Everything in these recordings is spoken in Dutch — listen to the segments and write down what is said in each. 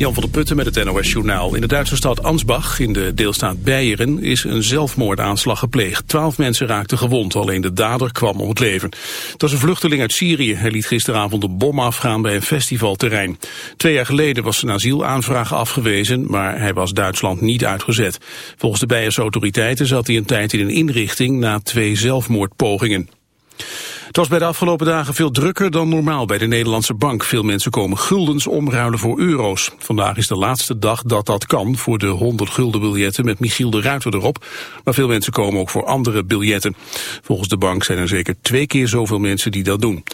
Jan van der Putten met het NOS Journaal. In de Duitse stad Ansbach, in de deelstaat Beieren, is een zelfmoordaanslag gepleegd. Twaalf mensen raakten gewond, alleen de dader kwam om het leven. Het was een vluchteling uit Syrië. Hij liet gisteravond een bom afgaan bij een festivalterrein. Twee jaar geleden was zijn asielaanvraag afgewezen, maar hij was Duitsland niet uitgezet. Volgens de Beierse autoriteiten zat hij een tijd in een inrichting na twee zelfmoordpogingen. Het was bij de afgelopen dagen veel drukker dan normaal bij de Nederlandse bank. Veel mensen komen guldens omruilen voor euro's. Vandaag is de laatste dag dat dat kan voor de 100 gulden biljetten met Michiel de Ruiter erop. Maar veel mensen komen ook voor andere biljetten. Volgens de bank zijn er zeker twee keer zoveel mensen die dat doen.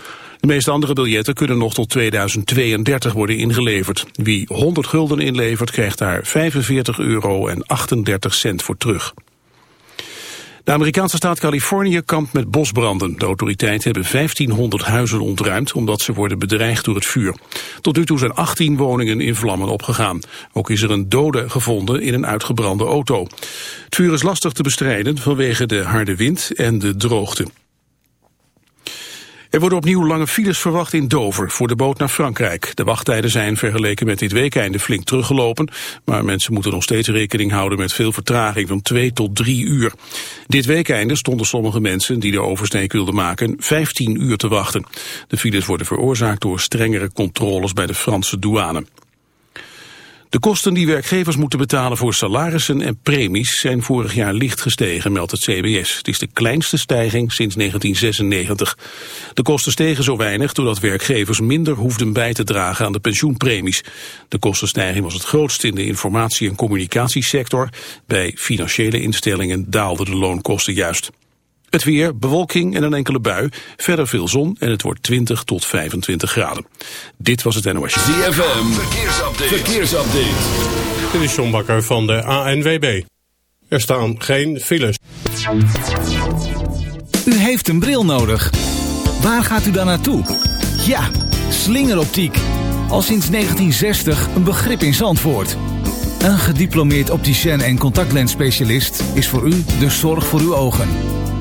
De meeste andere biljetten kunnen nog tot 2032 worden ingeleverd. Wie 100 gulden inlevert krijgt daar 45 euro en 38 cent voor terug. De Amerikaanse staat Californië kampt met bosbranden. De autoriteiten hebben 1500 huizen ontruimd omdat ze worden bedreigd door het vuur. Tot nu toe zijn 18 woningen in vlammen opgegaan. Ook is er een dode gevonden in een uitgebrande auto. Het vuur is lastig te bestrijden vanwege de harde wind en de droogte. Er worden opnieuw lange files verwacht in Dover voor de boot naar Frankrijk. De wachttijden zijn vergeleken met dit weekende flink teruggelopen, maar mensen moeten nog steeds rekening houden met veel vertraging van 2 tot 3 uur. Dit weekende stonden sommige mensen die de oversteek wilden maken 15 uur te wachten. De files worden veroorzaakt door strengere controles bij de Franse douane. De kosten die werkgevers moeten betalen voor salarissen en premies zijn vorig jaar licht gestegen, meldt het CBS. Het is de kleinste stijging sinds 1996. De kosten stegen zo weinig doordat werkgevers minder hoefden bij te dragen aan de pensioenpremies. De kostenstijging was het grootst in de informatie- en communicatiesector. Bij financiële instellingen daalden de loonkosten juist. Het weer, bewolking en een enkele bui. Verder veel zon en het wordt 20 tot 25 graden. Dit was het NOS. ZFM, verkeersupdate. verkeersupdate. Dit is John Bakker van de ANWB. Er staan geen files. U heeft een bril nodig. Waar gaat u dan naartoe? Ja, slingeroptiek. Al sinds 1960 een begrip in Zandvoort. Een gediplomeerd opticien en contactlensspecialist is voor u de zorg voor uw ogen.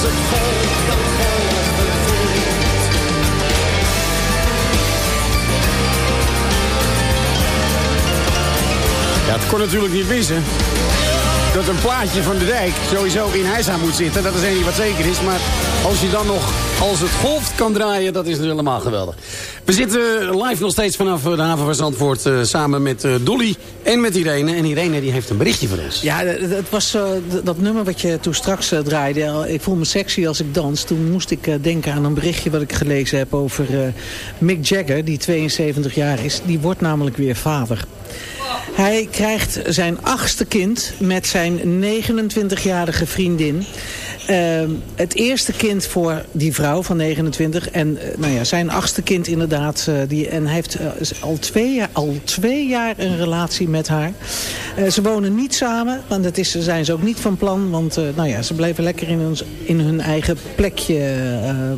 Ja, het kon natuurlijk niet missen. Dat een plaatje van de dijk sowieso in Heisa moet zitten. Dat is één wat zeker is. Maar als je dan nog, als het golft kan draaien, dat is dus helemaal geweldig. We zitten live nog steeds vanaf de haven van Zandvoort eh, samen met eh, Dolly en met Irene. En Irene die heeft een berichtje voor ons. Ja, het was eh, dat nummer wat je toen straks eh, draaide. eh, Ik voel me sexy als ik dans. Toen moest ik eh, denken aan een berichtje wat ik gelezen heb over eh, Mick Jagger, die 72 jaar is. Die wordt namelijk weer vader. Hij krijgt zijn achtste kind met zijn 29-jarige vriendin. Ehm, het eerste kind voor die vrouw van 29. En eh, nou ja, zijn achtste kind inderdaad. eh, die, en hij heeft eh, al, twee jaar, al twee jaar een relatie met haar. Ze wonen niet samen. Want dat is, zijn ze ook niet van plan. Want nou ja, ze blijven lekker in, ons, in hun eigen plekje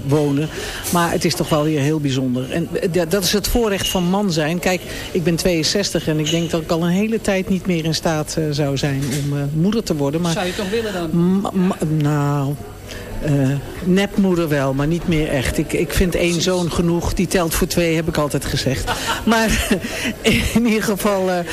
wonen. Maar het is toch wel weer heel bijzonder. En dat is het voorrecht van man zijn. Kijk, ik ben 62 en ik denk dat ik al een hele tijd niet meer in staat zou zijn om moeder te worden. Maar Zou je toch willen dan? M- nou, eh, nepmoeder wel, maar niet meer echt. Ik, ik vind één zoon genoeg. Die telt voor twee, heb ik altijd gezegd. Maar in ieder geval, eh, eh,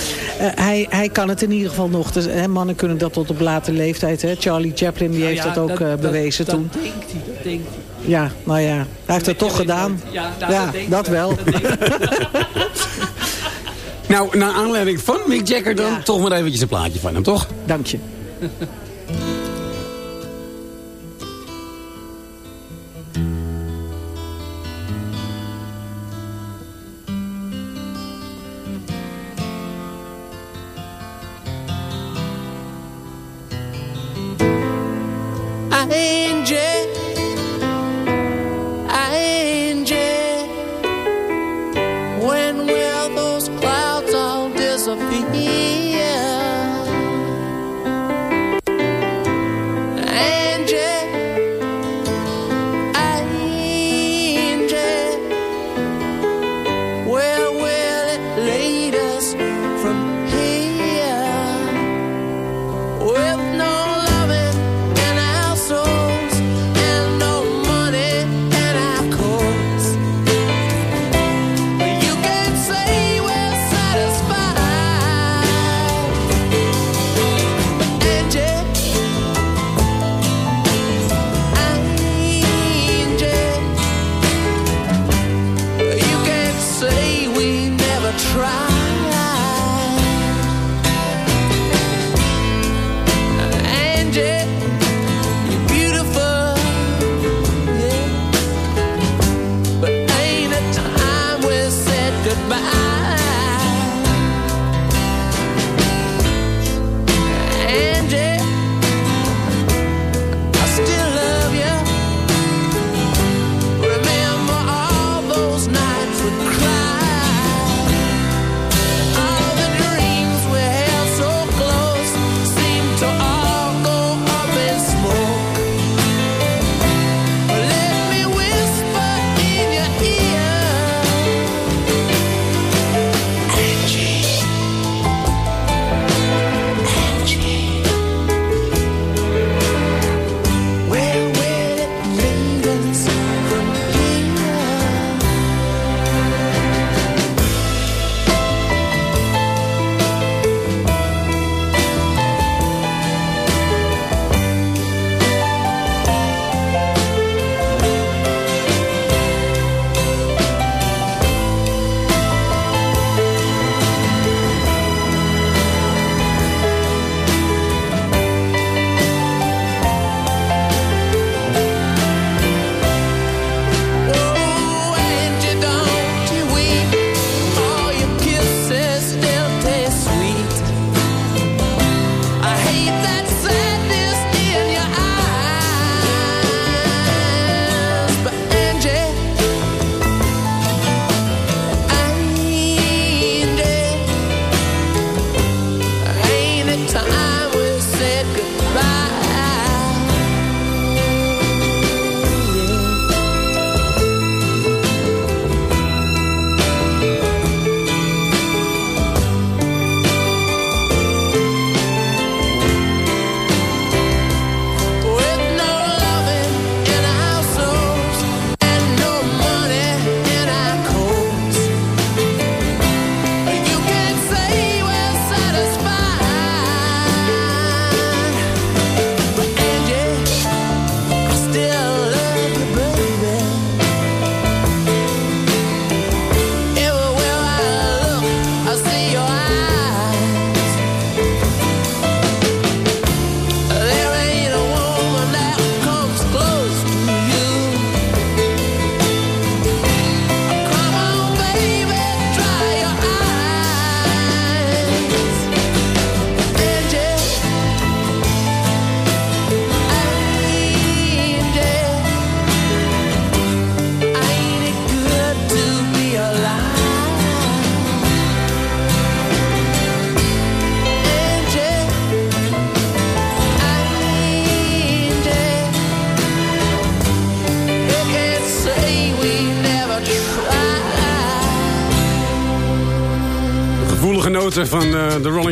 hij, hij kan het in ieder geval nog. Dus, hè, mannen kunnen dat tot op late leeftijd. Hè. Charlie Chaplin die heeft Nou dat ja, ook eh, bewezen dat, toen. Dat denkt hij, dat denkt hij. Ja, nou ja, hij heeft het toch gedaan. Ja, nou, Ja, dat, dat wel. Dat. Nou, naar aanleiding van Mick Jagger dan Ja. toch maar eventjes een plaatje van hem, toch? Dank je.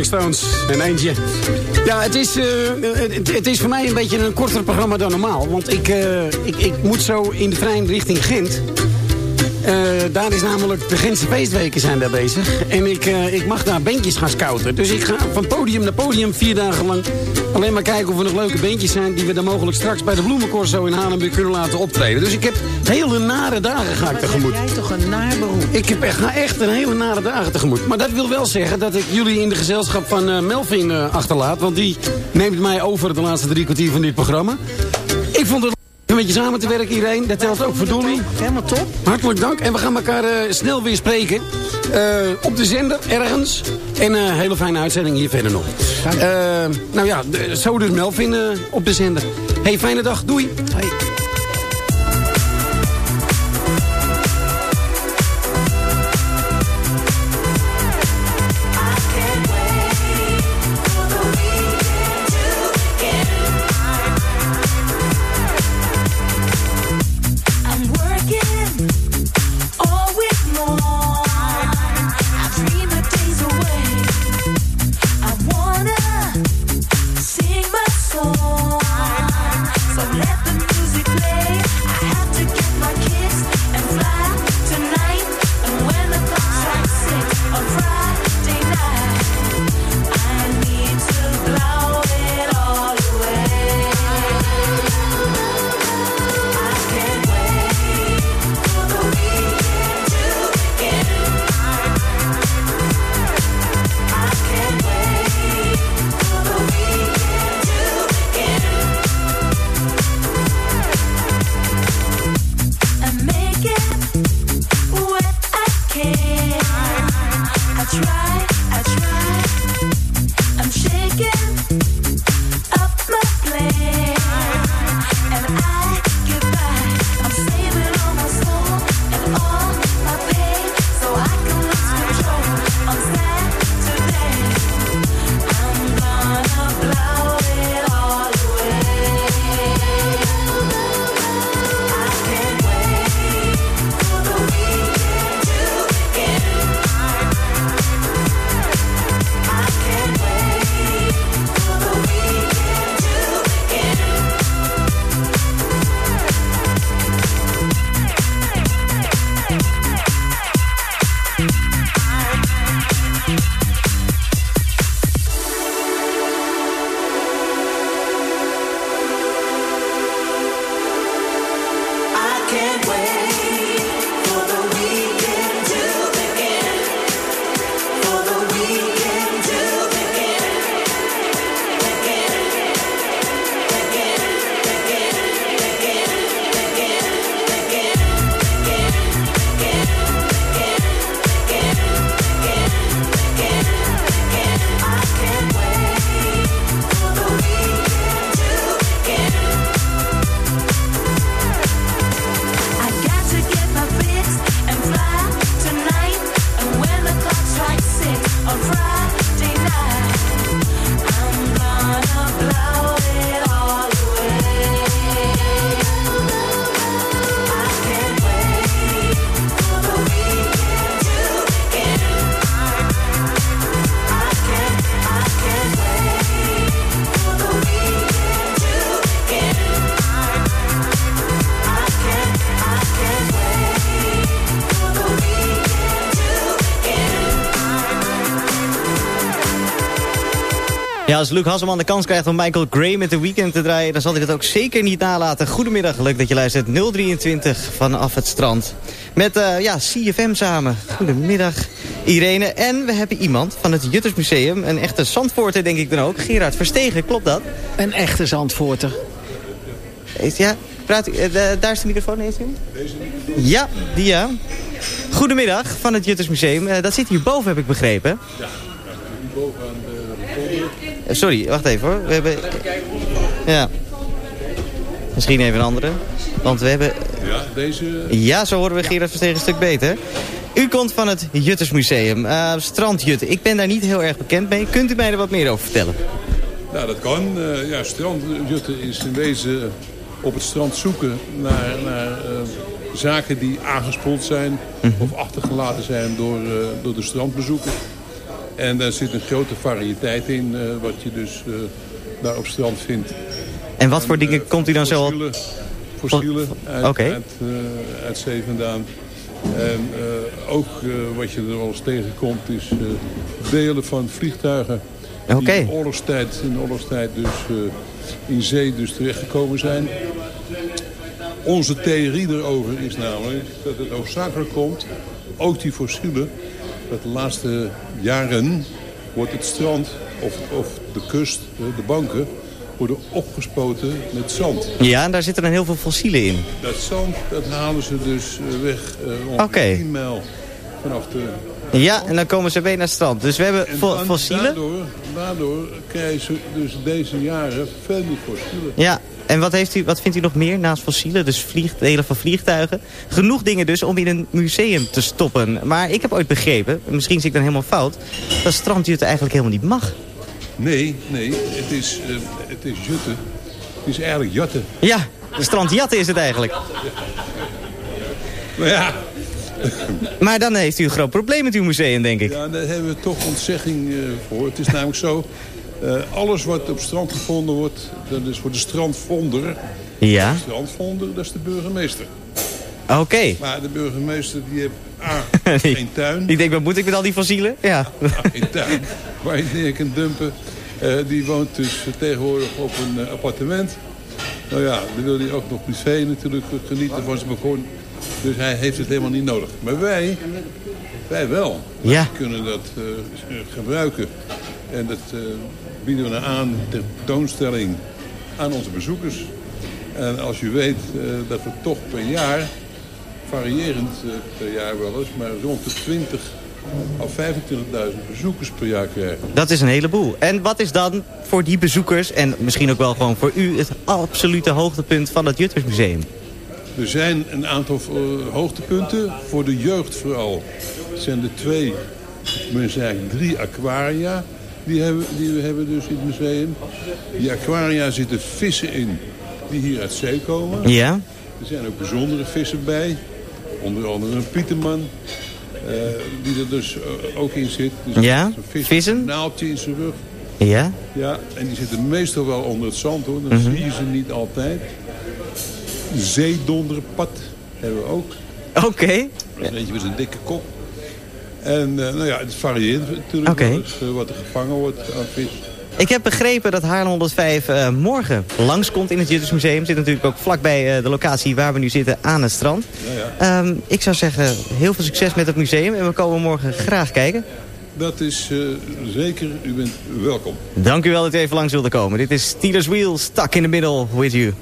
Stones en eentje. Ja, het is, eh, het, is voor mij een beetje een korter programma dan normaal. Want ik, eh, ik, ik moet zo in de trein richting Gent. Eh, daar is namelijk de Gentse feestweken zijn daar bezig. En ik, ik mag daar bandjes gaan scouten. Dus ik ga van podium naar podium vier dagen lang... alleen maar kijken of er nog leuke bandjes zijn... die we dan mogelijk straks bij de Bloemencorso in Haarlem kunnen laten optreden. Dus ik heb hele nare dagen ga ik tegemoet. jij toch een naar beroep. Ik heb, echt- ga echt een hele nare dagen tegemoet. Maar dat wil wel zeggen dat ik jullie in de gezelschap van eh, Melvin eh, achterlaat. Want die neemt mij over de laatste drie kwartier van dit programma. Ik vond het leuk om met je samen te werken, iedereen. Dat telt ook voor Dolly. Helemaal top. Hartelijk dank. En we gaan elkaar eh, snel weer spreken. Op de zender, ergens. En een hele fijne uitzending hier verder nog. Nou ja, zo dus Melvin op de zender. Hey, fijne dag. Doei. Hoi. Ja, als Luc Hasselman de kans krijgt om Michael Gray met de weekend te draaien... dan zal hij dat ook zeker niet nalaten. Goedemiddag, leuk dat je luistert. 023 vanaf het strand. Met eh, ja, CFM samen. Goedemiddag, Irene. En we hebben iemand van het Juttersmuseum. Een echte Zandvoorter, denk ik dan ook. Gerard Verstegen, klopt dat? Een echte Zandvoorter. Ja, praat, u- eh, da- daar is de microfoon, heeft u hem? Ja, die ja. Goedemiddag van het Juttersmuseum. Eh, dat zit hier boven, heb ik begrepen. Eh, Sorry, wacht even hoor. We hebben... Ja. Misschien even een andere. Want we hebben... Ja, deze... Ja, zo horen we Gerard Verstegen een stuk beter. U komt van het Juttersmuseum. eh Strandjutten. Ik ben daar niet heel erg bekend mee. Kunt u mij er wat meer over vertellen? Nou, dat kan. Eh, ja, strandjutten is in wezen op het strand zoeken naar, naar eh, zaken die aangespoeld zijn of achtergelaten zijn door, eh, door de strandbezoeker. En daar zit een grote variëteit in, eh, wat je dus eh, daar op strand vindt. En wat voor dingen komt u dan zo? Fossielen, fossielen uit, Oké. uit, eh, uit. En eh, ook eh, wat je er wel eens tegenkomt is eh, delen van vliegtuigen. Oké. Die in oorlogstijd, in oorlogstijd dus eh, in zee dus terechtgekomen zijn. Onze theorie erover is namelijk dat het hoofdzakelijk komt, ook die fossielen, dat de laatste jaren wordt het strand of, of de kust, eh, de banken, worden opgespoten met zand. Ja, en daar zitten dan heel veel fossielen in. Dat zand dat halen ze dus eh, weg eh ongeveer Oké. 10 mijl vanaf de... Ja, en dan komen ze mee naar het strand. Dus we hebben En fo- dan- fossielen. Daardoor, daardoor krijgen ze dus deze jaren veel meer fossielen. Ja, en wat, heeft u, wat vindt u nog meer naast fossielen? Dus vliegdelen van vliegtuigen. Genoeg dingen dus om in een museum te stoppen. Maar ik heb ooit begrepen, misschien zie ik dan helemaal fout... dat strandjutten eigenlijk helemaal niet mag. Nee, nee, het is, eh, het is jutten. Het is eigenlijk jatten. Ja, strandjatten is het eigenlijk. Maar ja, Maar dan heeft u een groot probleem met uw museum, denk ik. ja daar hebben we toch ontzegging eh, voor. Het is namelijk zo, eh, alles wat op strand gevonden wordt, dat is voor de strandvonder. Ja, De strandvonder, dat is de burgemeester. oké. Maar de burgemeester die heeft A, Die- geen tuin. Ik denk, wat moet ik met al die fossielen? Ja. in tuin waar je neer kunt dumpen. Eh, die woont dus tegenwoordig op een eh, appartement. Nou ja, dan wil hij ook nog privé natuurlijk genieten van zijn balkon. Dus hij heeft het helemaal niet nodig. Maar wij, wij wel. Wij Ja. kunnen dat gebruiken. En dat eh, bieden we dan aan ter tentoonstelling aan onze bezoekers. En als u weet eh, dat we toch per jaar, variërend eh, per jaar wel eens, maar rond de 20 of 25.000 bezoekers per jaar krijgen. Dat is een heleboel. En wat is dan voor die bezoekers, en misschien ook wel gewoon voor u... het absolute hoogtepunt van het Juttersmuseum? Er zijn een aantal hoogtepunten, voor de jeugd vooral. Het zijn er twee, men zegt drie aquaria die, hebben, die we hebben dus in het museum. Die aquaria zitten vissen in die hier uit zee komen. Ja? Er zijn ook bijzondere vissen bij. Onder andere een pieterman. eh, die er dus eh, ook in zit. Dus Ja, vis vissen? Een naaldje in zijn rug. Ja? Ja, en die zitten meestal wel onder het zand hoor. Dan Mhm. zie je ze niet altijd. Zeedonderpad hebben we ook. Oké. Dat is eentje met een dikke kop. En eh, nou ja, het varieert natuurlijk eh, wat er gevangen wordt aan vis. Ik heb begrepen dat Haarlem 105 eh, morgen langskomt in het Juttersmuseum. Zit natuurlijk ook vlakbij eh, de locatie waar we nu zitten aan het strand. Ja, ja. Ehm, ik zou zeggen, heel veel succes met het museum. En we komen morgen graag kijken. Dat is eh, zeker, u bent welkom. Dank u wel dat u even langs wilde komen. Dit is Steelers Wheel, stuck in the middle with you.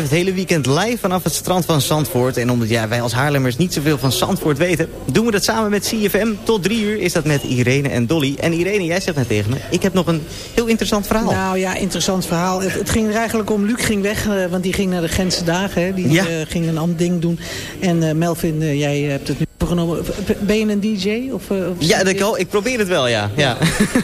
Haarlem 105 het hele weekend live vanaf het strand van Zandvoort. En omdat ja, wij als Haarlemmers niet zoveel van Zandvoort weten... doen we dat samen met CFM. Tot drie uur is dat met Irene en Dolly. En Irene, jij zegt net tegen me... ik heb nog een heel interessant verhaal. Nou ja, interessant verhaal. Het, het ging er eigenlijk om, Luc ging weg, eh, want die ging naar de Gentse dagen. Hè. Die Ja. eh, ging een ander ding doen. En eh, Melvin, jij hebt het nu genomen. Ben je een DJ? Of, eh, of Ja, dat ik, ik probeer het wel, ja. ja.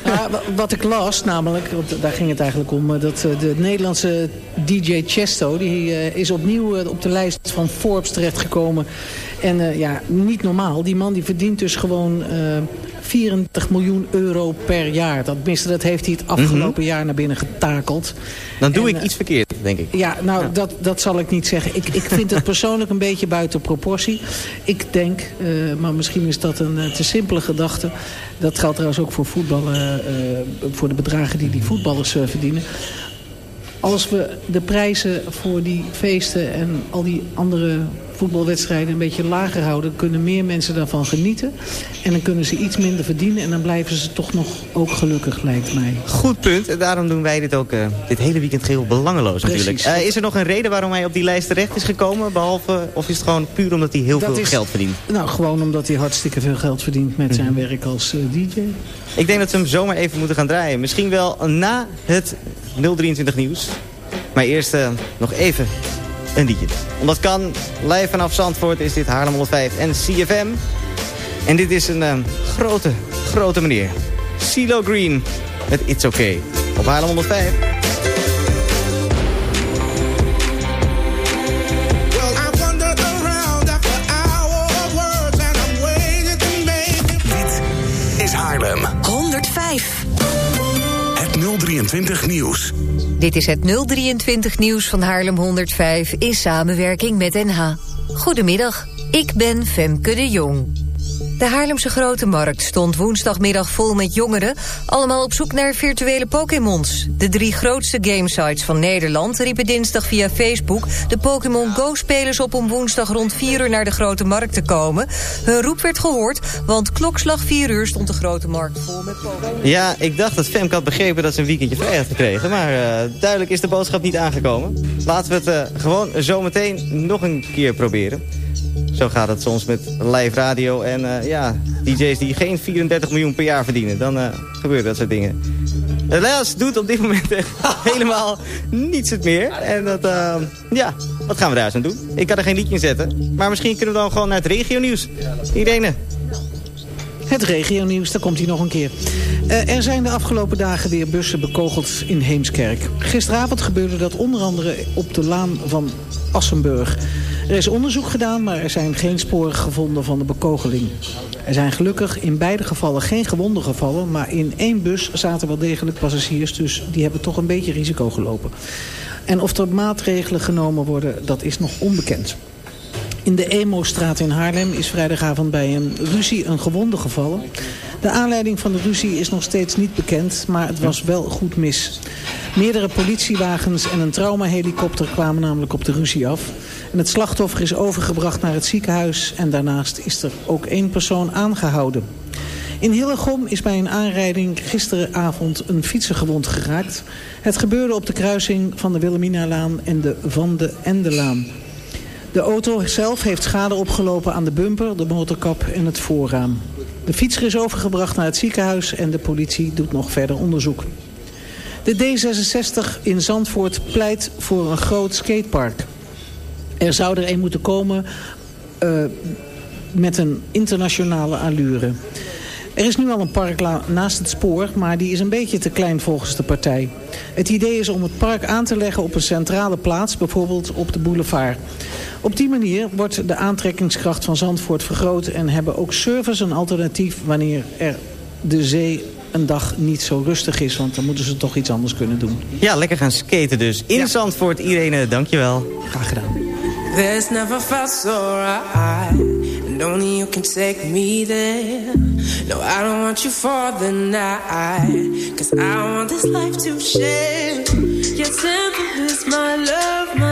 Ja, wa- wat ik las, namelijk, want daar ging het eigenlijk om... eh, dat eh, de Nederlandse DJ Chesto... die eh, is opnieuw eh, op de lijst van Forbes terechtgekomen. En eh, ja, niet normaal. Die man die verdient dus gewoon eh 34 miljoen euro per jaar. Dat, dat heeft hij het afgelopen jaar naar binnen getakeld. Dan doe En, ik eh, iets verkeerd, denk ik. ja, nou, Dat, dat zal ik niet zeggen. Ik, ik vind het persoonlijk een beetje buiten proportie. Ik denk, eh, maar misschien is dat een eh, te simpele gedachte... dat geldt trouwens ook voor voetballen, voor de bedragen die die voetballers verdienen... Als we de prijzen voor die feesten en al die andere voetbalwedstrijden een beetje lager houden... dan kunnen meer mensen daarvan genieten. En dan kunnen ze iets minder verdienen. En dan blijven ze toch nog ook gelukkig, lijkt mij. Goed punt. En daarom doen wij dit ook eh, dit hele weekend geheel belangeloos natuurlijk. Eh, is er nog een reden waarom hij op die lijst terecht is gekomen? Behalve, of is het gewoon puur omdat hij heel Dat veel is- geld verdient? Nou, gewoon omdat hij hartstikke veel geld verdient met zijn werk als eh, DJ. Ik denk dat we hem zomaar even moeten gaan draaien. Misschien wel na het 023 nieuws. Maar eerst nog even een liedje. Omdat kan, live vanaf Zandvoort is dit Haarlem 105 en CFM. En dit is een eh, grote, grote meneer. CeeLo Green met It's Okay. Op Haarlem 105. 023 nieuws. Dit is het 023 nieuws van Haarlem 105 in samenwerking met NH. Goedemiddag, ik ben Femke de Jong. De Haarlemse Grote Markt stond woensdagmiddag vol met jongeren... allemaal op zoek naar virtuele Pokémons. De drie grootste gamesites van Nederland riepen dinsdag via Facebook... de Pokémon Go-spelers op om woensdag rond 4 uur naar de Grote Markt te komen. Hun roep werd gehoord, want klokslag 4 uur stond de Grote Markt vol met Pokémon. Ja, ik dacht dat Femke had begrepen dat ze een weekendje vrij had gekregen. Maar eh, duidelijk is de boodschap niet aangekomen. Laten we het eh, gewoon zometeen nog een keer proberen. Zo gaat het soms met live radio en eh, ja, DJ's die geen 34 miljoen per jaar verdienen. Dan eh, gebeuren dat soort dingen. Helaas doet op dit moment helemaal niets het meer. En dat, eh, ja, wat gaan we daar eens aan doen? Ik kan er geen liedje in zetten. Maar misschien kunnen we dan gewoon naar het regionieuws. Irene. Het regionieuws, daar komt hij nog een keer. Eh, er zijn de afgelopen dagen weer bussen bekogeld in Heemskerk. Gisteravond gebeurde dat onder andere op de laan van Assenburg. Er is onderzoek gedaan, maar er zijn geen sporen gevonden van de bekogeling. Er zijn gelukkig in beide gevallen geen gewonden gevallen... maar in één bus zaten wel degelijk passagiers... dus die hebben toch een beetje risico gelopen. En of er maatregelen genomen worden, dat is nog onbekend. In de Emo-straat in Haarlem is vrijdagavond bij een ruzie een gewonde gevallen. De aanleiding van de ruzie is nog steeds niet bekend, maar het was wel goed mis. Meerdere politiewagens en een traumahelikopter kwamen namelijk op de ruzie af. En het slachtoffer is overgebracht naar het ziekenhuis en daarnaast is er ook één persoon aangehouden. In Hillegom is bij een aanrijding gisteravond een fietser gewond geraakt. Het gebeurde op de kruising van de Wilhelminalaan en de Van de Endelaan. De auto zelf heeft schade opgelopen aan de bumper, de motorkap en het voorraam. De fietser is overgebracht naar het ziekenhuis en de politie doet nog verder onderzoek. De D66 in Zandvoort pleit voor een groot skatepark. Er zou er een moeten komen eh, met een internationale allure. Er is nu al een park naast het spoor, maar die is een beetje te klein volgens de partij. Het idee is om het park aan te leggen op een centrale plaats, bijvoorbeeld op de boulevard. Op die manier wordt de aantrekkingskracht van Zandvoort vergroot... en hebben ook surfers een alternatief wanneer er de zee een dag niet zo rustig is. Want dan moeten ze toch iets anders kunnen doen. Ja, lekker gaan skaten dus. In Zandvoort, Irene, dankjewel. Graag gedaan. And only you can take me there. No, I don't want you for the night. Cause I want this life to share. Your temple is my love, my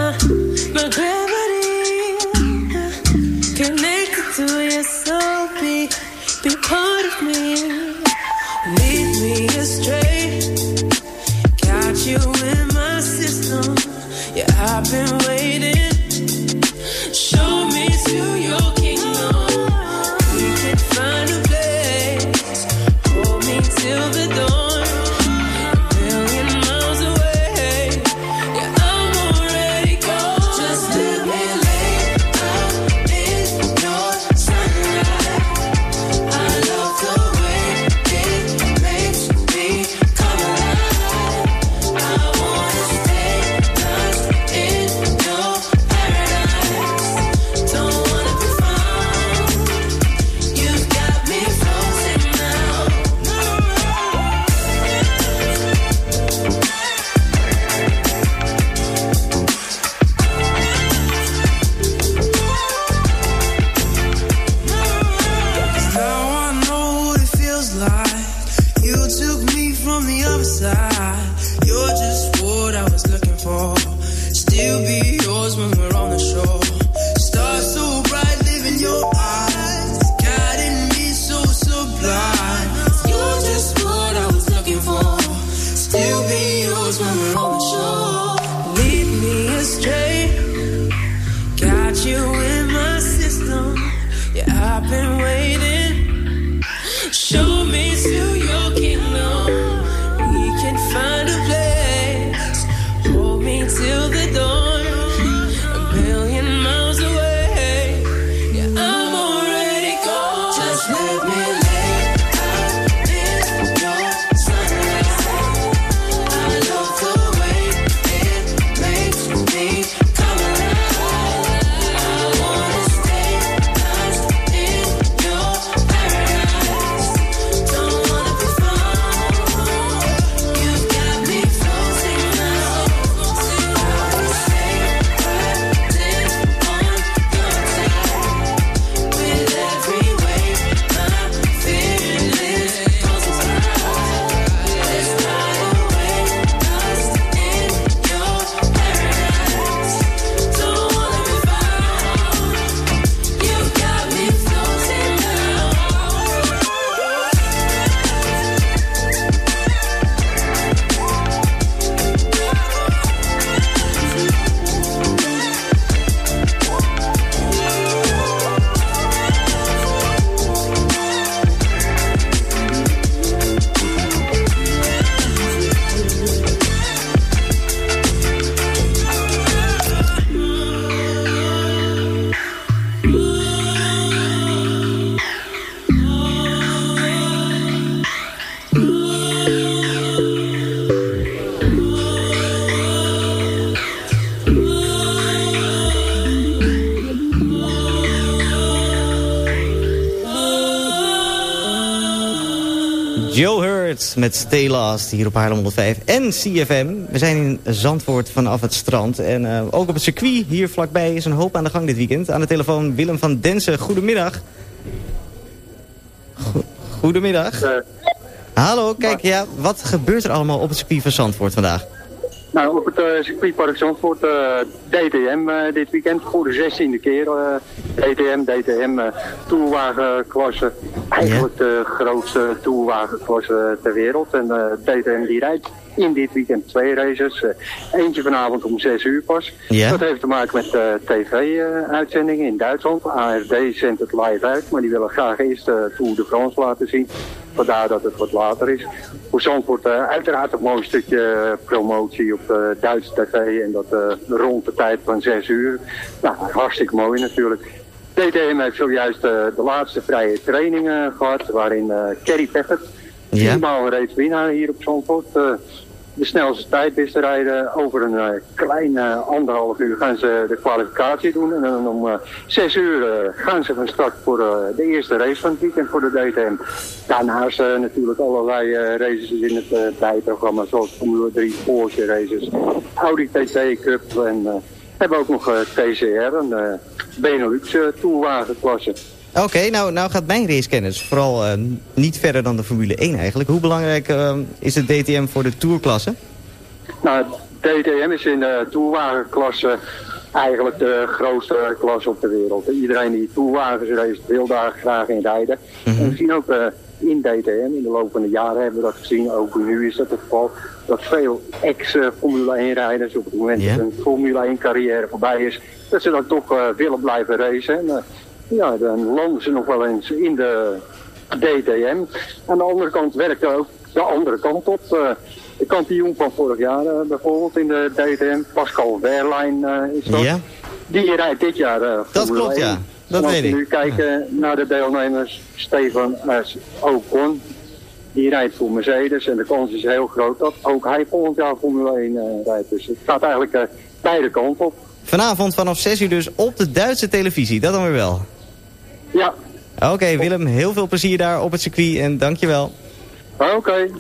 Show me soon. Lost met Stay Lost hier op Haarlem 105 en CFM. We zijn in Zandvoort vanaf het strand. En eh, ook op het circuit hier vlakbij is een hoop aan de gang dit weekend. Aan de telefoon Willem van Densen. Goedemiddag. Go- Goedemiddag. Hallo, kijk, ja, wat gebeurt er allemaal op het circuit van Zandvoort vandaag? Nou, op het uh, circuitpark Zandvoort, eh, DTM eh, dit weekend voor de zestiende keer. DTM, DTM uh, toerwagenklasse. Eigenlijk de grootste toerwagenklasse ter wereld. En DTM die rijdt in dit weekend twee races. Eentje vanavond om 6 uur pas. Dat heeft te maken met tv-uitzendingen in Duitsland. ARD zendt het live uit, maar die willen graag eerst de Tour de France laten zien. Vandaar dat het wat later is. Voor Zandvoort uh, uiteraard een mooi stukje promotie op de Duitse tv. En dat rond de tijd van 6 uur. Nou, hartstikke mooi natuurlijk. DTM heeft zojuist de laatste vrije training gehad. Waarin Kerry Peppert, Ja. viermaal reeds winnaar hier op Zandvoort. De snelste tijd is te rijden. Over een uh, klein uh, anderhalf uur gaan ze de kwalificatie doen. En dan om uh, zes uur gaan ze van start voor de eerste race van het weekend voor de DTM. Daarnaast natuurlijk allerlei races in het bijprogramma. Zoals Formule 3 Porsche races. Audi TT Cup. En hebben ook nog TCR, een Benelux toerwagenklasse. Oké, nou, nou gaat mijn racekennis vooral uh, niet verder dan de Formule 1 eigenlijk. Hoe belangrijk uh, is het DTM voor de tourklasse? Nou, DTM is in de toerwagenklasse eigenlijk de grootste klasse op de wereld. Iedereen die toerwagens race wil daar graag in rijden. Mm -hmm. En we zien ook uh, in DTM, in de loop van de jaren hebben we dat gezien, ook nu is dat het geval, dat veel ex-Formule 1 rijders op het moment yeah. dat hun Formule 1 carrière voorbij is, dat ze dan toch willen blijven racen. En, ja, dan landen ze nog wel eens in de DTM. Aan de andere kant werkt ook de andere kant op. Uh, de kampioen van vorig jaar uh, bijvoorbeeld in de DTM, Pascal Wehrlein uh, is dat. Ja. Die rijdt dit jaar Dat klopt, ja. Dat en als weet we ik. nu kijken ja. naar de deelnemers, Stefan Ocon. Die rijdt voor Mercedes en de kans is heel groot dat ook hij volgend jaar Formule 1 rijdt. Dus het gaat eigenlijk beide kanten op. Vanavond vanaf 6 uur dus op de Duitse televisie, dat dan weer wel. Ja. Oké, okay, Willem, heel veel plezier daar op het circuit en dankjewel. Oké. Okay.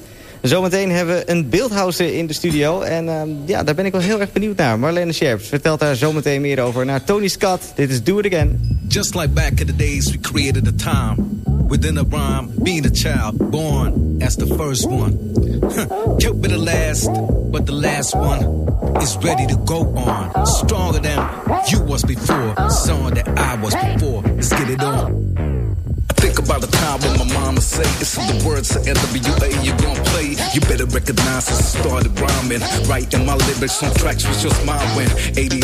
Zometeen hebben we een beeldhouster in de studio. En uh, ja, daar ben ik wel heel erg benieuwd naar. Marlene Scherps vertelt daar zometeen meer over. Naar Tony Scott, dit is Do It Again. Just like back in the days we created a time. Within a rhyme, being a child, born as the first one. You'll be the last, but the last one is ready to go on. Stronger than you was before. Song that I was before. Let's get it on. Think about the time when my mama say it's the words to NWA you gon' play. You better recognize I started rhyming. Writing my lyrics on tracks was just mine when 88,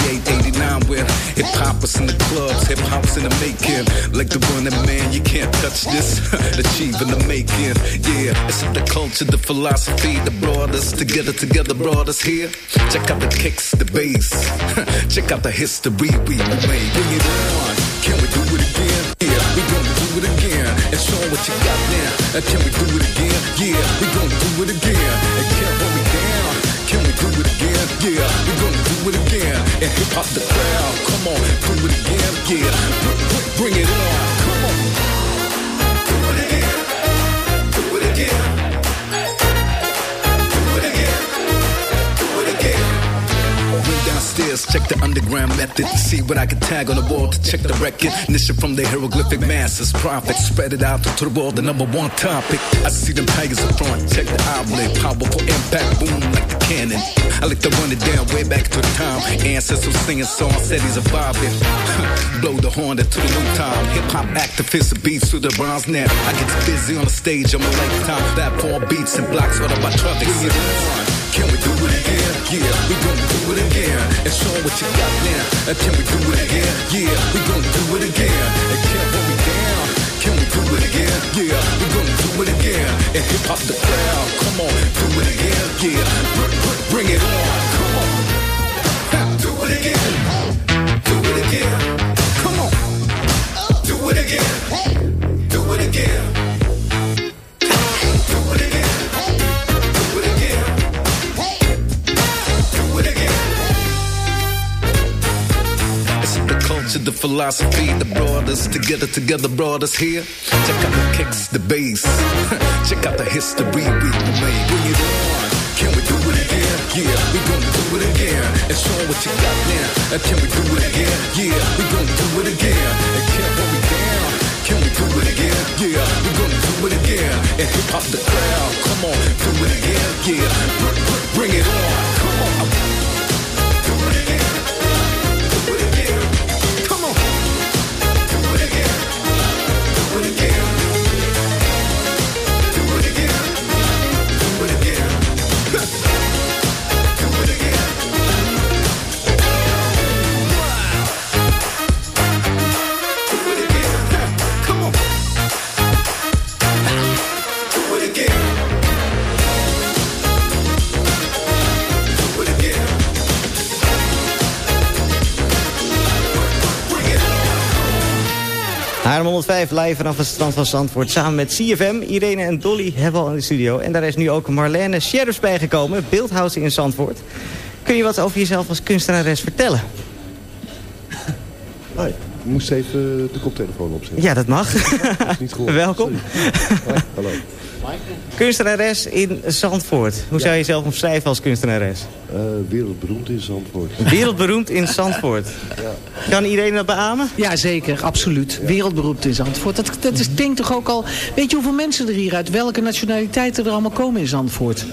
89 when hip hop was in the clubs, hip hop's in the making. Like the running man, you can't touch this. Achieving the making. Yeah, it's the culture, the philosophy that brought us together, together brought us here. Check out the kicks, the bass. Check out the history we made. Bring it on. Can we do it again? Yeah, we gonna do it again. And show what you got now. Can we do it again? Yeah, we gonna do it again. And can't hold me down. Can we do it again? Yeah, we gonna do it again. And hip hop the crowd. Come on, do it again. Yeah, bring it on. Come on. Do it again. Do it again. Downstairs, check the underground method see what I can tag on the wall to check the recognition from the hieroglyphic masses. Prophets spread it out to the world, the number one topic. I see them tigers up front, check the outlet, powerful impact, boom like the cannon. I like to run it down way back to the time. Ancestors singing songs, said he's a surviving. Blow the horn to the new time. Hip hop activists, beats to the bronze net. I get busy on the stage, I'm a lifetime. Platform beats and blocks, all about traffic. Can we do it again? Yeah, we gonna do it again. And show what you got now. And can we do it again? Yeah, we gonna do it again. And can't hold me down. Can we do it again? Yeah, we gonna do it again. And hip hop the crowd. Come on, do it again. Yeah, bring, bring, bring it on. Come on. Do it again. Do it again. Come on. Do it again. Do it again. The philosophy that brought us together, together brought us here. Check out the kicks, the bass. Check out the history we made. Bring it on. Can we do it again? Yeah, we gonna do it again. And show what you got now. And can we do it again? Yeah, we gonna do it again. And can't hold me down. Can we do it again? Yeah, we gonna do it again. And hip hop the crowd. Come on, do it again. Yeah, br- br- bring it on. Come on. vijf live vanaf het strand van Zandvoort. Samen met CFM, Irene en Dolly hebben al in de studio. En daar is nu ook Marlene Sheriffs bijgekomen, beeldhouwer in Zandvoort. Kun je wat over jezelf als kunstenares vertellen? Hoi, ik moest even de koptelefoon opzetten. Ja, dat mag. Dat is niet goed. Welkom. Hoi, hallo. Kunstenares in Zandvoort. Hoe zou je jezelf omschrijven als kunstenares? Eh, wereldberoemd in Zandvoort. Wereldberoemd in Zandvoort. Kan iedereen dat beamen? Ja, zeker. Absoluut. Wereldberoemd in Zandvoort. Dat, dat is, denk toch ook al... Weet je hoeveel mensen er hier uit welke nationaliteiten er allemaal komen in Zandvoort?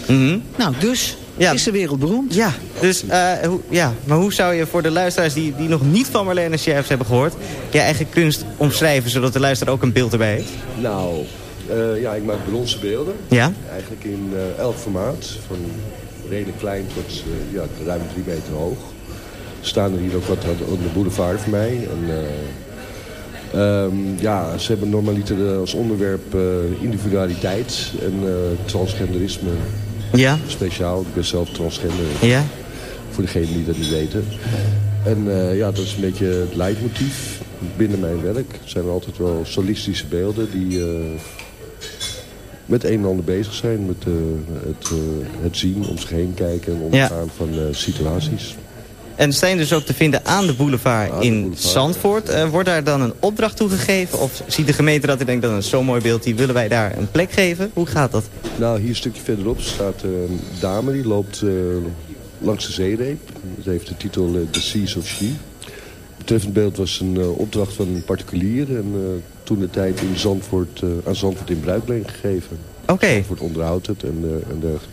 Nou, dus is ze wereldberoemd. Ja, dus, eh, hoe, ja, maar hoe zou je voor de luisteraars die, die nog niet van Marlene Sheriffs hebben gehoord... je eigen kunst omschrijven, zodat de luisteraar ook een beeld erbij heeft? Nou, eh, ja, ik maak bronzen beelden. Ja? Eigenlijk in eh, elk formaat. Van redelijk klein tot eh, ja, ruim drie meter hoog. Er staan er hier ook wat aan de boulevard voor mij. En, eh, ehm, ja, ze hebben normaliter als onderwerp individualiteit en transgenderisme. Ja? Speciaal, ik ben zelf transgender. Ja? Voor degenen die dat niet weten. En ja, dat is een beetje het leidmotief binnen mijn werk. Zijn altijd wel solistische beelden die met een en ander bezig zijn. Met eh, het, eh, het zien, om zich heen kijken en omgaan van eh, situaties. En zijn dus ook te vinden aan de boulevard Aan de in boulevard, Zandvoort. Wordt daar dan een opdracht toegegeven? Of ziet de gemeente dat en denkt, dat is zo'n mooi beeld, die willen wij daar een plek geven? Hoe gaat dat? Nou, hier een stukje verderop staat een dame die loopt langs de zeereep. Dat heeft de titel The Seas of She. Het betreffend beeld was een eh, opdracht van een particulier. En eh, toen de tijd in Zandvoort, eh, aan Zandvoort in bruikleen gegeven. Oké. Zandvoort onderhoudt het en, en dergelijke.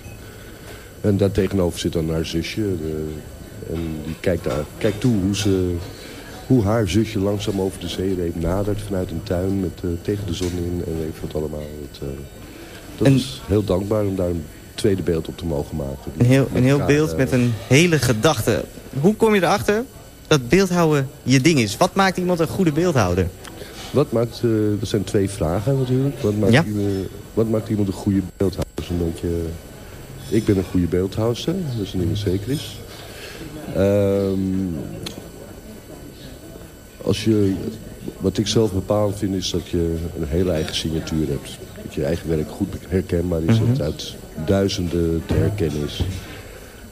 En daar tegenover zit dan haar zusje. de- en die kijkt, daar, kijkt toe hoe, ze, hoe haar zusje langzaam over de zeereep nadert vanuit een tuin met, tegen de zon in en weet wat allemaal. Het, dat is heel dankbaar om daar een tweede beeld op te mogen maken. Een heel, een heel beeld met een hele gedachte. Hoe kom je erachter dat beeldhouden je ding is? Wat maakt iemand een goede beeldhouder? Wat maakt, eh, dat zijn twee vragen natuurlijk. Wat maakt, Ja. iemand, wat maakt iemand een goede beeldhouder? Een beetje, ik ben een goede beeldhouster, dat is een ding dat zeker is. Ehm, als je, wat ik zelf bepalend vind is dat je een hele eigen signatuur hebt. Dat je eigen werk goed herkenbaar is, dat het uit duizenden te herkennen is.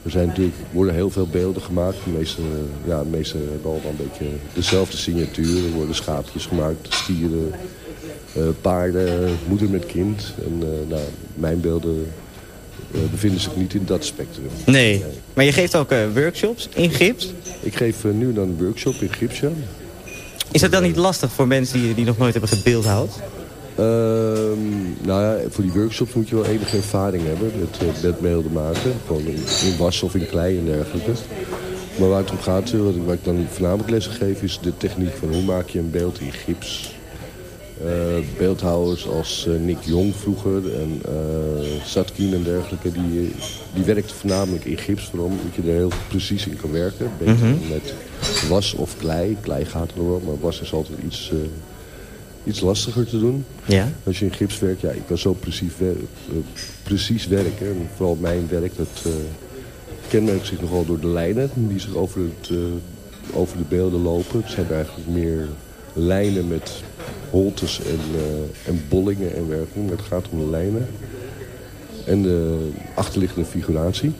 Er zijn natuurlijk, worden heel veel beelden gemaakt. De meeste, ja, de meeste hebben allemaal een beetje dezelfde signatuur. Er worden schaapjes gemaakt, stieren, eh, paarden, moeder met kind. En eh, nou, mijn beelden eh, bevinden zich niet in dat spectrum. Nee. Maar je geeft ook eh, workshops in gips. Ik geef eh, nu en dan een workshop in gips, ja. Is dat dan niet lastig voor mensen die, die nog nooit hebben gebeeldhouwd? Ehm, nou ja, voor die workshops moet je wel enige ervaring hebben met, eh, met beelden maken. Gewoon in, in was of in klei en dergelijke. Maar waar het om gaat, eh, wat ik, waar ik dan voornamelijk lessen geef, is de techniek van hoe maak je een beeld in gips. Eh, beeldhouwers als Nick Jong vroeger en eh Satkin en dergelijke, die, die werkten voornamelijk in gips. Waarom? Dat je er heel precies in kan werken. Beter dan met was of klei. Klei gaat er wel, maar was is altijd iets, iets lastiger te doen. Ja. Als je in gips werkt, ja, ik kan zo precies, wer- eh, precies werken. En vooral mijn werk, dat eh, kenmerkt zich nogal door de lijnen die zich over, het, eh, over de beelden lopen. Het zijn eigenlijk meer lijnen met holtes en, en bollingen en werking. Het gaat om de lijnen. En de achterliggende figuratie.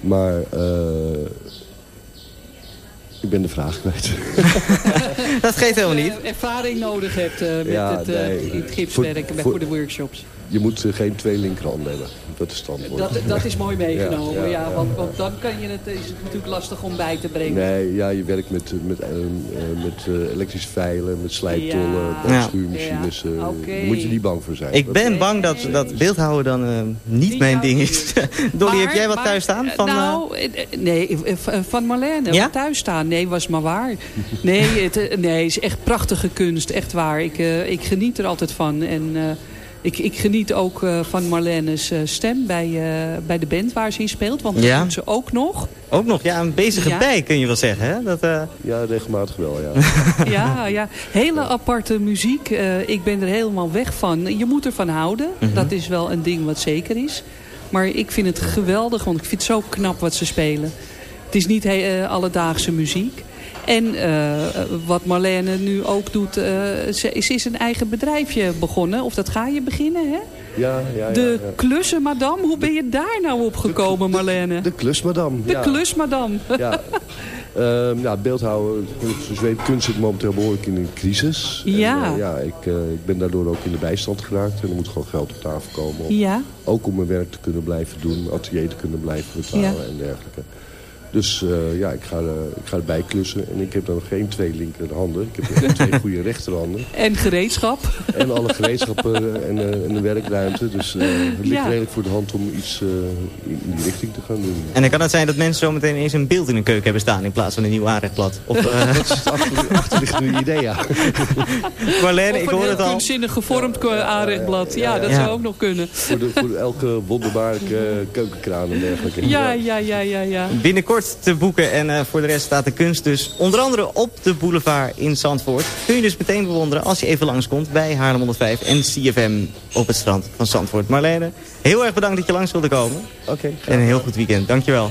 Maar eh, Ik ben de vraag kwijt. dat geeft helemaal niet. Eh, ervaring nodig hebt eh, met Ja, het, eh, nee. in het gipswerk Voor- bij- voor- voor de workshops. Je moet eh, geen twee linkerhanden hebben. Dat is het antwoord. Dat, dat is mooi meegenomen, Ja, ja, ja, ja. want, want dan kan je het, is het natuurlijk lastig om bij te brengen. Nee, ja, je werkt met, met, eh, eh, met eh, elektrische veilen, met slijptollen, eh, Oké. Daar moet je niet bang voor zijn. Ik Dat- ben bang dat, dat beeldhouden dan eh, niet mijn ding is. Dolly, heb jij wat maar, thuis staan? eh, Van, eh, nou, eh, eh, nee, eh, eh, van Marlene. Ja? Wat thuis staan. Nee, was maar waar. Nee, het eh, nee, is echt prachtige kunst. Echt waar. Ik, eh, ik geniet er altijd van. En eh, ik, ik geniet ook eh, van Marlene's eh, stem bij, eh, bij de band waar ze in speelt. Want dat doet ze ook nog. ook nog ja, een bezige Ja. bij, kun je wel zeggen. Hè? Dat, eh, Ja, regelmatig wel, ja. Ja, ja. Hele aparte muziek. Eh, ik ben er helemaal weg van. Je moet ervan houden. Mhm. Dat is wel een ding wat zeker is. Maar ik vind het geweldig, want ik vind het zo knap wat ze spelen. Het is niet he- eh, alledaagse muziek. En eh, wat Marlene nu ook doet, eh, ze, ze is een eigen bedrijfje begonnen. Of dat ga je beginnen, hè? Ja, ja, ja. De ja. klussen, madame. Hoe ben je daar nou op gekomen, Marlene? De klusmadam. De ja. klusmadam. Ja. Ehm, ja, beeldhouden, zoals weet, kunst zit momenteel behoorlijk in een crisis. Ja. En, eh, ja, ik, ik ben daardoor ook in de bijstand geraakt. En er moet gewoon geld op tafel komen. Om, Ja. Ook om mijn werk te kunnen blijven doen, atelier te kunnen blijven betalen Ja. en dergelijke. Dus eh, ja, ik ga, er- ik ga erbij klussen. En ik heb dan geen twee linkerhanden. Ik heb nog twee goede rechterhanden. En gereedschap. En alle gereedschappen en, eh, en de werkruimte. Dus eh, het ligt Ja. redelijk voor de hand om iets eh, in in die richting te gaan doen. en dan kan het zijn dat mensen zometeen eens een beeld in hun keuken hebben staan... in plaats van een nieuw aanrechtblad. Of, eh, Dat is het achter, achterliggende idee, ja. Marlene, ik een hoor het al. kunstzinnig gevormd aanrechtblad. Ja, dat ja. zou ook nog kunnen. Voor, de, voor elke wonderbaarlijke keukenkraan en dergelijke. Ja, ja, ja, ja, ja. Binnenkort te boeken en eh, voor de rest staat de kunst dus onder andere op de boulevard in Zandvoort. Kun je dus meteen bewonderen als je even langskomt bij Haarlem 105 en CFM op het strand van Zandvoort. Marlene, heel erg bedankt dat je langs wilde komen. Oké. en een heel goed weekend. Dankjewel.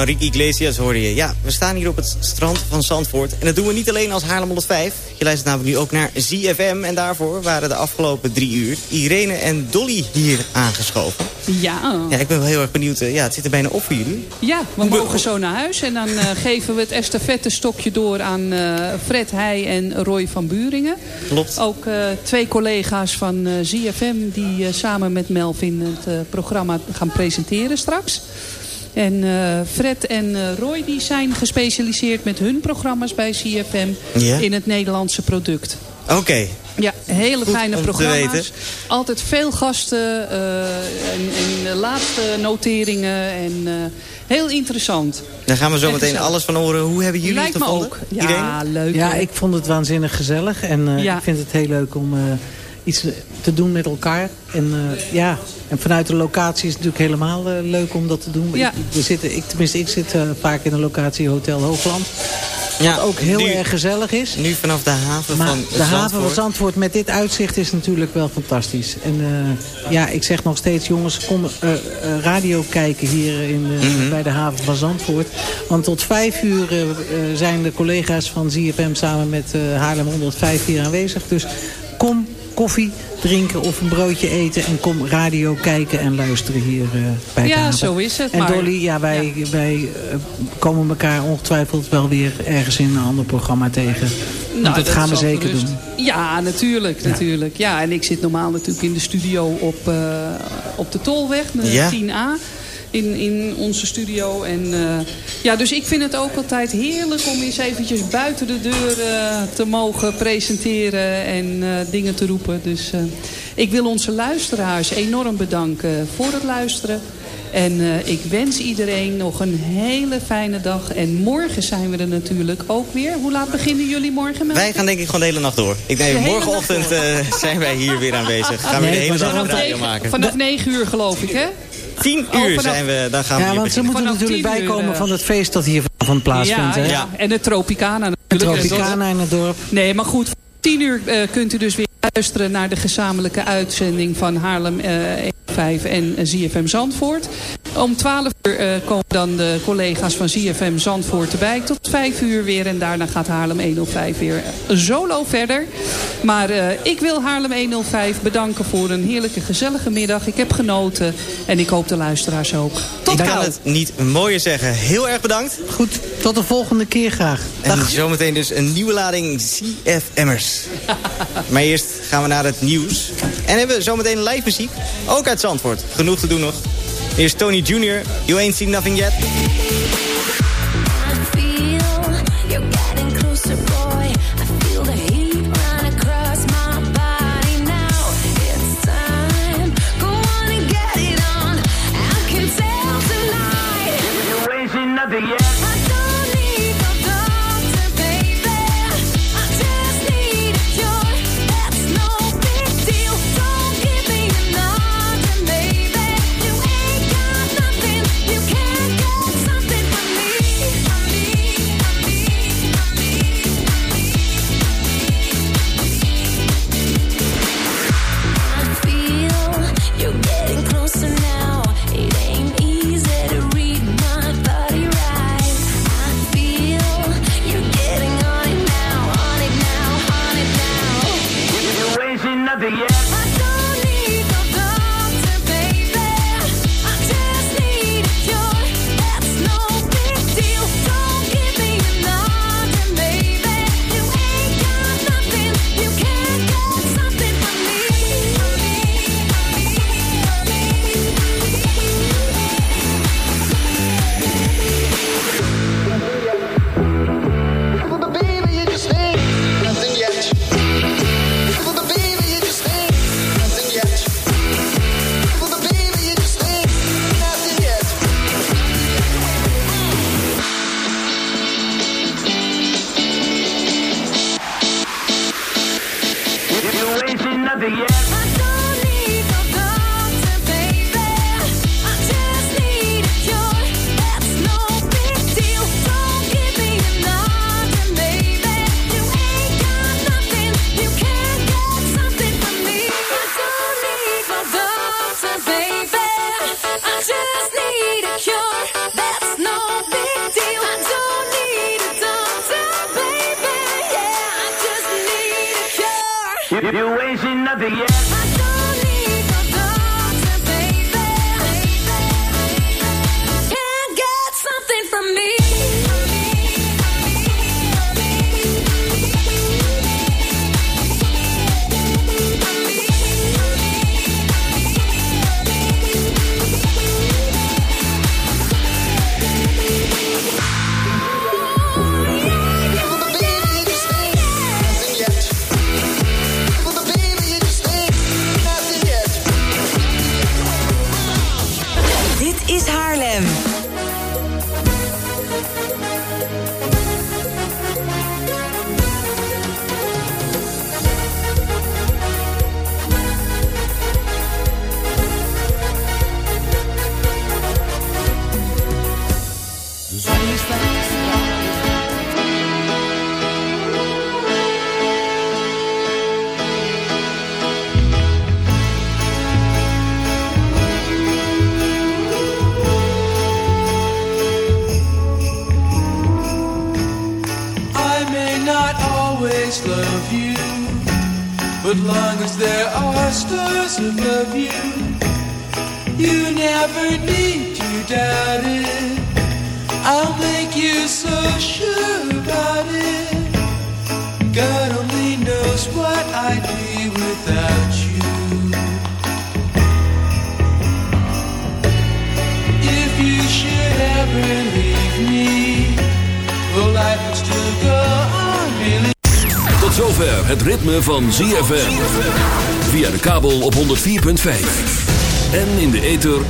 Enrique Iglesias hoorde je. Ja, we staan hier op het strand van Zandvoort. En dat doen we niet alleen als Haarlem 105. Je luistert namelijk nu ook naar ZFM. En daarvoor waren de afgelopen drie uur Irene en Dolly hier aangeschoven. Ja. Ja, ik ben wel heel erg benieuwd. eh, Ja, het zit er bijna op voor jullie. Ja, we mogen zo naar huis. En dan eh, geven we het estafette stokje door aan eh, Fred Heij en Roy van Buringen. Klopt. Ook twee collega's van ZFM die samen met Melvin het programma gaan presenteren straks. En eh, Fred en eh, Roy die zijn gespecialiseerd met hun programma's bij Ja. in het Nederlandse product. Oké. Ja, hele fijne programma's. Altijd veel gasten eh, en, laatste noteringen. En eh, heel interessant. Daar gaan we zo En meteen gezellig. alles van horen. Hoe hebben jullie Lijkt het gevonden? ook. Ja, leuk. Ja, ik vond het waanzinnig gezellig. En eh, Ja. ik vind het heel leuk om eh, iets te doen met elkaar. En eh, ja, en vanuit de locatie is het natuurlijk helemaal eh, leuk om dat te doen. Ja. Ik, we zitten, ik, tenminste, ik zit eh, vaak in de locatie Hotel Hoogland. Ja, wat ook heel nu- erg gezellig is. Nu vanaf de haven Maar van de haven van Zandvoort. Met dit uitzicht is natuurlijk wel fantastisch. En eh, ja, ik zeg nog steeds, jongens, kom radio kijken hier in de- Mhm. bij de haven van Zandvoort. Want tot vijf uur zijn de collega's van ZFM samen met Haarlem 105 hier aanwezig. Dus koffie drinken of een broodje eten en kom radio kijken en luisteren hier eh, bij de Ja, zo is het, En maar- Dolly, ja, wij, wij eh, komen elkaar ongetwijfeld wel weer ergens in een ander programma tegen. Want Nou, dat, gaan we zeker gerust. doen. Ja, natuurlijk, natuurlijk. Ja, en ik zit normaal natuurlijk in de studio op, eh, op de Tolweg, de Ja. 10A in, in onze studio. En, eh, ja, dus ik vind het ook altijd heerlijk om eens eventjes buiten de deur eh, te mogen presenteren en eh, dingen te roepen. Dus ik wil onze luisteraars enorm bedanken voor het luisteren. En ik wens iedereen nog een hele fijne dag. En morgen zijn we er natuurlijk ook weer. Hoe laat beginnen jullie morgen? Wij gaan denk ik gewoon de hele nacht door. Ik denk, morgenochtend zijn wij hier weer aanwezig. Gaan we de hele dag een radio maken. Vanaf 9 uur geloof ik, hè? Tien oh, uur zijn we, daar gaan we Ja, want ze moeten natuurlijk bijkomen eh, van het feest dat hier van plaatsvindt. Ja, ja. en de Tropicana. De Tropicana in het dorp. Nee, maar goed, tien uur eh, kunt u dus weer luisteren naar de gezamenlijke uitzending van Haarlem uh, 5 en eh, ZFM Zandvoort. Om 12 uur eh, komen dan de collega's van ZFM Zandvoort erbij. Tot 5 uur weer en daarna gaat Haarlem 105 weer eh, solo verder. Maar ik wil Haarlem 105 bedanken voor een heerlijke gezellige middag. Ik heb genoten en ik hoop de luisteraars ook. Tot ik kan het niet mooier zeggen. Heel erg bedankt. Goed, tot de volgende keer graag. En zometeen dus een nieuwe lading ZFMers. maar eerst gaan we naar het nieuws. En hebben we zometeen live muziek. Ook uit Zandvoort. Genoeg te doen nog. Eerst Tony Jr., You Ain't Seen Nothing Yet.